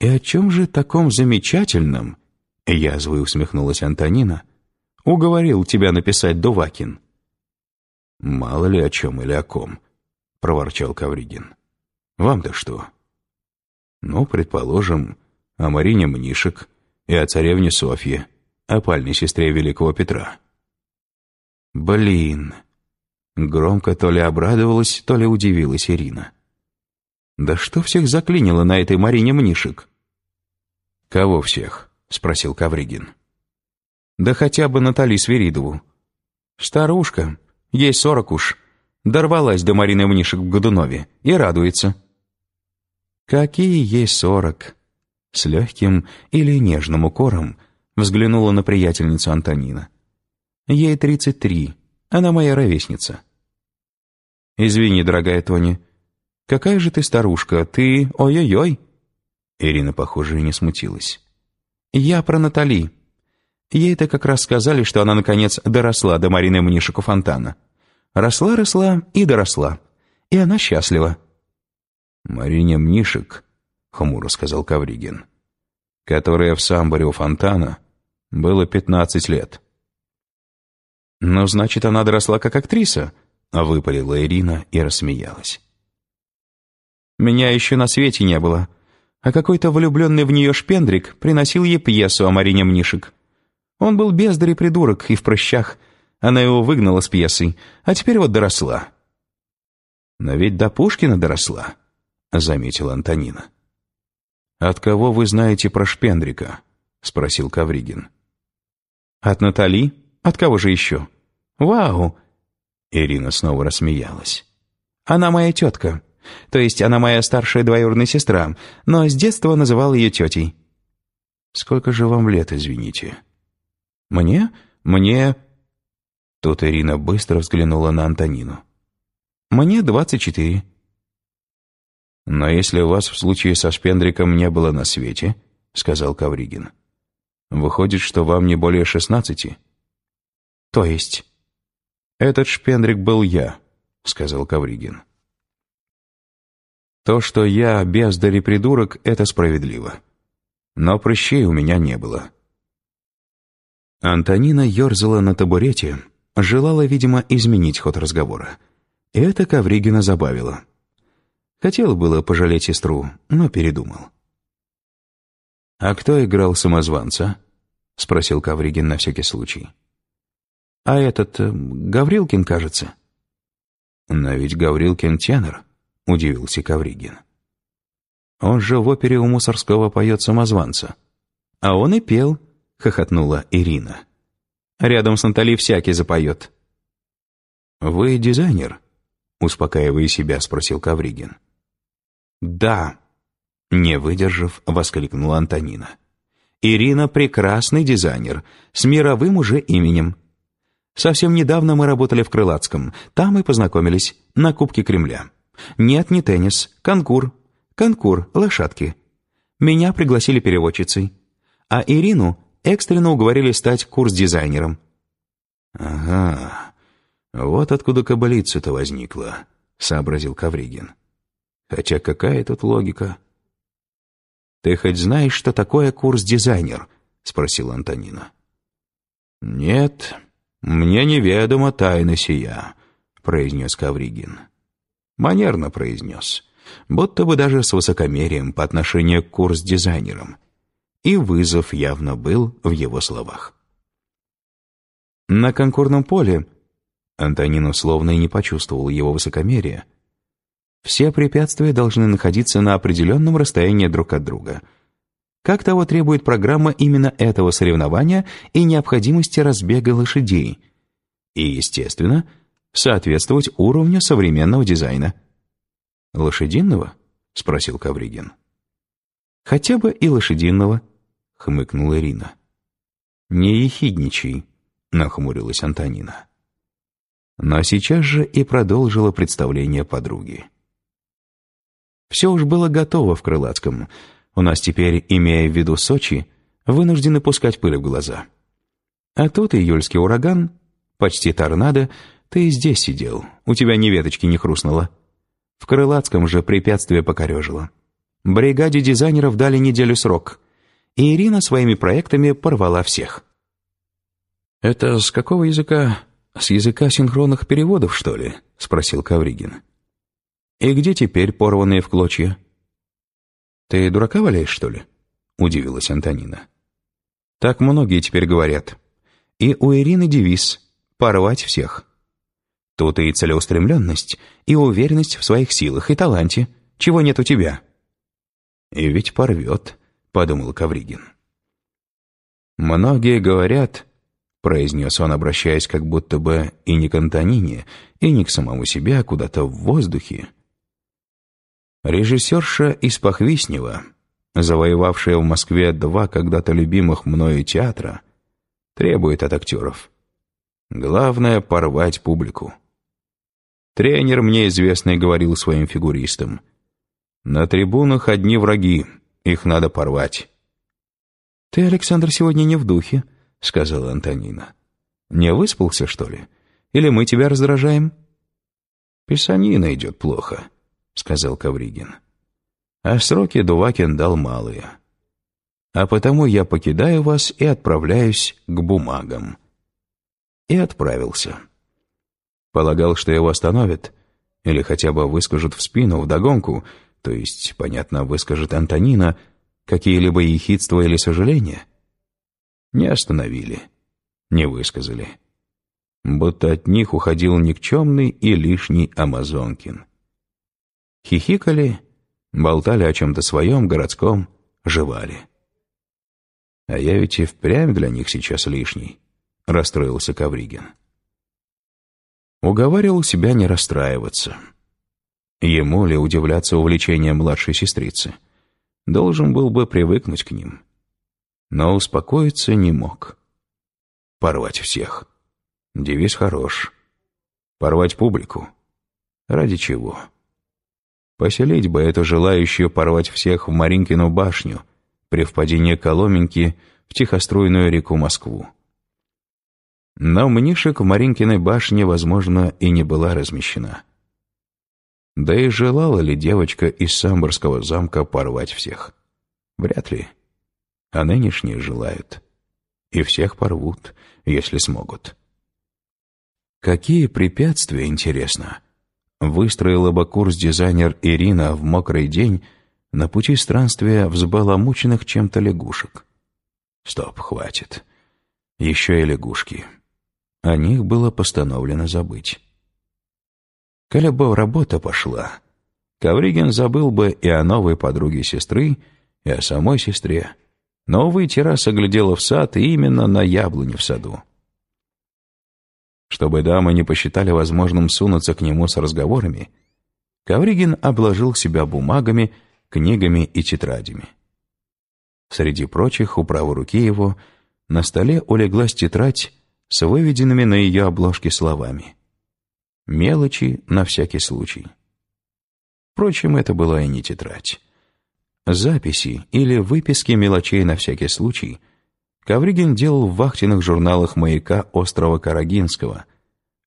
«И о чем же таком замечательном?» — язвой усмехнулась Антонина. «Уговорил тебя написать Дувакин». «Мало ли о чем или о ком», — проворчал Кавригин. «Вам-то что?» «Ну, предположим, о Марине Мнишек и о царевне Софье, опальной сестре великого Петра». «Блин!» Громко то ли обрадовалась, то ли удивилась Ирина. «Да что всех заклинило на этой Марине Мнишек?» «Кого всех?» — спросил Кавригин. «Да хотя бы Натали Свиридову. Старушка, ей сорок уж, дорвалась до Марины Мнишек в Годунове и радуется». «Какие ей сорок?» С легким или нежным укором взглянула на приятельницу Антонина. Ей тридцать три. Она моя ровесница. Извини, дорогая Тони. Какая же ты старушка? Ты... Ой-ой-ой. Ирина, похоже, не смутилась. Я про Натали. Ей-то как раз сказали, что она, наконец, доросла до Марины Мнишек фонтана. Росла-росла и доросла. И она счастлива. «Марине Мнишек», — хмуро сказал Кавригин, «которая в самборе у фонтана было пятнадцать лет». «Ну, значит, она доросла как актриса», — выпалила Ирина и рассмеялась. «Меня еще на свете не было, а какой-то влюбленный в нее шпендрик приносил ей пьесу о Марине Мнишек. Он был бездарь и придурок, и в прыщах. Она его выгнала с пьесой, а теперь вот доросла». «Но ведь до Пушкина доросла», — заметила Антонина. «От кого вы знаете про шпендрика?» — спросил Кавригин. «От Натали? От кого же еще?» «Вау!» Ирина снова рассмеялась. «Она моя тетка. То есть она моя старшая двоюродная сестра, но с детства называл ее тетей». «Сколько же вам лет, извините?» «Мне? Мне...» Тут Ирина быстро взглянула на Антонину. «Мне двадцать четыре». «Но если у вас в случае со Шпендриком не было на свете», — сказал Кавригин, «выходит, что вам не более шестнадцати». «То есть?» «Этот шпендрик был я», — сказал Кавригин. «То, что я бездарь и придурок, это справедливо. Но прыщей у меня не было». Антонина ерзала на табурете, желала, видимо, изменить ход разговора. Это Ковригина забавило. Хотел было пожалеть сестру, но передумал. «А кто играл самозванца?» — спросил Ковригин на всякий случай. А этот, э, Гаврилкин, кажется». «Но ведь Гаврилкин тенор», — удивился Ковригин. «Он же в опере у Мусорского поет самозванца». «А он и пел», — хохотнула Ирина. «Рядом с Натали всякий запоет». «Вы дизайнер?» — успокаивая себя, спросил Ковригин. «Да», — не выдержав, воскликнула Антонина. «Ирина — прекрасный дизайнер, с мировым уже именем. Совсем недавно мы работали в Крылатском. Там и познакомились. На Кубке Кремля. Нет, не теннис. Конкур. Конкур. Лошадки. Меня пригласили переводчицей. А Ирину экстренно уговорили стать курс-дизайнером. «Ага, вот откуда кабалица-то возникла», — сообразил Кавригин. «Хотя какая тут логика?» «Ты хоть знаешь, что такое курс-дизайнер?» — спросила Антонина. «Нет», «Мне неведома тайна сия», — произнес Кавригин. Манерно произнес, будто бы даже с высокомерием по отношению к курс-дизайнерам. И вызов явно был в его словах. На конкурном поле Антонин словно и не почувствовал его высокомерия. Все препятствия должны находиться на определенном расстоянии друг от друга — как того требует программа именно этого соревнования и необходимости разбега лошадей. И, естественно, соответствовать уровню современного дизайна. «Лошадиного?» — спросил Кавригин. «Хотя бы и лошадиного», — хмыкнула Ирина. «Не ехидничай», — нахмурилась Антонина. Но сейчас же и продолжила представление подруги. Все уж было готово в Крылатском — у нас теперь, имея в виду Сочи, вынуждены пускать пыль в глаза. А тут июльский ураган, почти торнадо, ты и здесь сидел, у тебя ни веточки не хрустнуло. В Крылатском же препятствие покорежило. Бригаде дизайнеров дали неделю срок, и Ирина своими проектами порвала всех. «Это с какого языка? С языка синхронных переводов, что ли?» — спросил Кавригин. «И где теперь порванные в клочья?» «Ты дурака валяешь, что ли?» — удивилась Антонина. «Так многие теперь говорят. И у Ирины девиз «порвать всех». Тут и целеустремленность, и уверенность в своих силах, и таланте. Чего нет у тебя?» «И ведь порвет», — подумал Кавригин. «Многие говорят», — произнес он, обращаясь как будто бы и не к Антонине, и не к самому себе, а куда-то в воздухе. Режиссерша из Похвиснева, завоевавшая в Москве два когда-то любимых мною театра, требует от актеров. Главное — порвать публику. Тренер мне известный говорил своим фигуристам. На трибунах одни враги, их надо порвать. «Ты, Александр, сегодня не в духе», — сказала Антонина. «Не выспался, что ли? Или мы тебя раздражаем?» «Писанина идет плохо», — сказал Кавригин. «А сроки Дувакин дал малые. А потому я покидаю вас и отправляюсь к бумагам». И отправился. Полагал, что его остановят, или хотя бы выскажут в спину, вдогонку, то есть, понятно, выскажет Антонина, какие-либо ехидства или сожаления. Не остановили, не высказали. Будто от них уходил никчемный и лишний Амазонкин. Хихикали, болтали о чем-то своем, городском, жевали. А я ведь и впрямь для них сейчас лишний, расстроился Кавригин. Уговаривал себя не расстраиваться. Ему ли удивляться увлечением младшей сестрицы? Должен был бы привыкнуть к ним. Но успокоиться не мог. Порвать всех. Девиз хорош. Порвать публику. Ради чего? Поселить бы эту желающую порвать всех в Маринкину башню при впадении Коломеньки в тихоструйную реку Москву. Но Мнишек в Маринкиной башне, возможно, и не была размещена. Да и желала ли девочка из Самборского замка порвать всех? Вряд ли. А нынешние желают. И всех порвут, если смогут. Какие препятствия, интересно, выстроила бы курс-дизайнер Ирина в мокрый день на пути странствия взбаламученных чем-то лягушек? Стоп, хватит. Еще и лягушки. О них было постановлено забыть. Коли бы работа пошла, Ковригин забыл бы и о новой подруге сестры, и о самой сестре. Но, увы, терраса глядела в сад, именно на яблони в саду. Чтобы дамы не посчитали возможным сунуться к нему с разговорами, Ковригин обложил себя бумагами, книгами и тетрадями. Среди прочих, у правой руки его, на столе улеглась тетрадь с выведенными на ее обложке словами. Мелочи на всякий случай. Впрочем, это была и не тетрадь. Записи или выписки мелочей на всякий случай Ковригин делал в вахтенных журналах маяка острова Карагинского,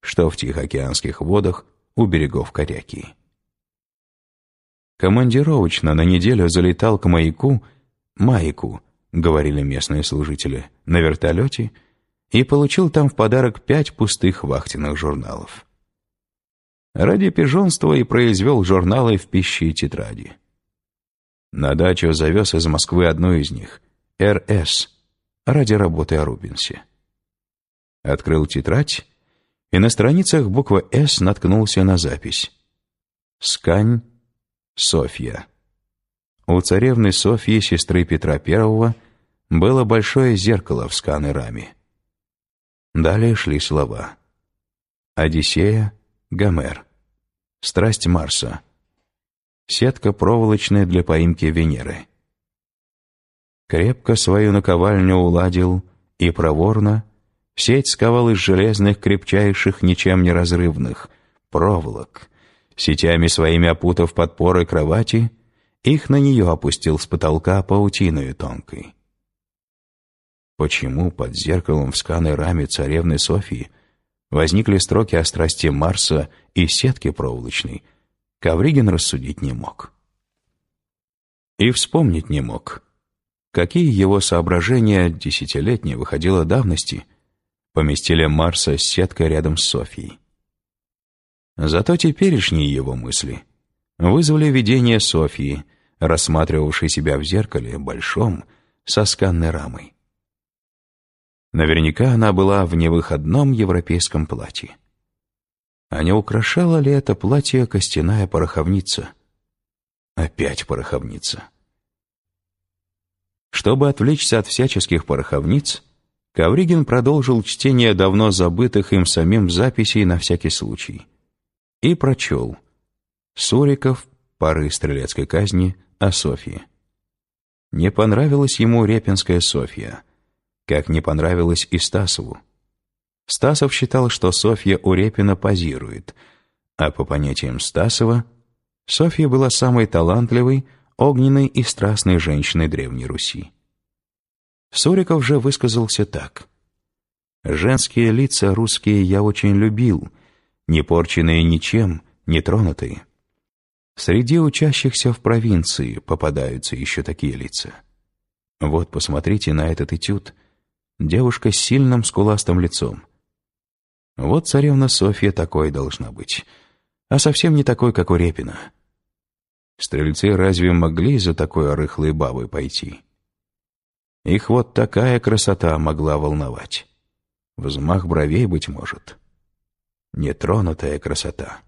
что в Тихоокеанских водах у берегов Коряки. Командировочно на неделю залетал к маяку, маяку, говорили местные служители, на вертолете — и получил там в подарок пять пустых вахтенных журналов. Ради пижонства и произвел журналы в пище и тетради. На дачу завез из Москвы одну из них, РС, ради работы о Рубинсе. Открыл тетрадь, и на страницах буква «С» наткнулся на запись. «Скань Софья». У царевны Софьи, сестры Петра I, было большое зеркало в сканы-раме. Далее шли слова. Одиссея, Гомер. Страсть Марса. Сетка проволочная для поимки Венеры. Крепко свою наковальню уладил и проворно сеть сковал из железных, крепчайших, ничем не разрывных, проволок. Сетями своими опутав подпоры кровати, их на нее опустил с потолка паутиною тонкой. Почему под зеркалом в сканной раме царевны Софии возникли строки о страсти Марса и сетки проволочной, Ковригин рассудить не мог. И вспомнить не мог, какие его соображения десятилетней выходило давности поместили Марса с сеткой рядом с Софией. Зато теперешние его мысли вызвали видение Софии, рассматривавшей себя в зеркале большом, со сканной рамой. Наверняка она была в невыходном европейском платье. А не украшала ли это платье костяная пороховница? Опять пороховница. Чтобы отвлечься от всяческих пороховниц, Ковригин продолжил чтение давно забытых им самим записей на всякий случай. И прочел Суриков, пары стрелецкой казни, о Софье. Не понравилась ему Репинская Софья как не понравилось и Стасову. Стасов считал, что Софья у Репина позирует, а по понятиям Стасова, Софья была самой талантливой, огненной и страстной женщиной Древней Руси. Суриков же высказался так. «Женские лица русские я очень любил, не порченные ничем, не тронутые. Среди учащихся в провинции попадаются еще такие лица. Вот посмотрите на этот этюд — Девушка с сильным скуластым лицом. Вот царевна Софья такой должна быть, а совсем не такой, как у Репина. Стрельцы разве могли за такой рыхлой бабой пойти? Их вот такая красота могла волновать. Взмах бровей, быть может. Нетронутая красота.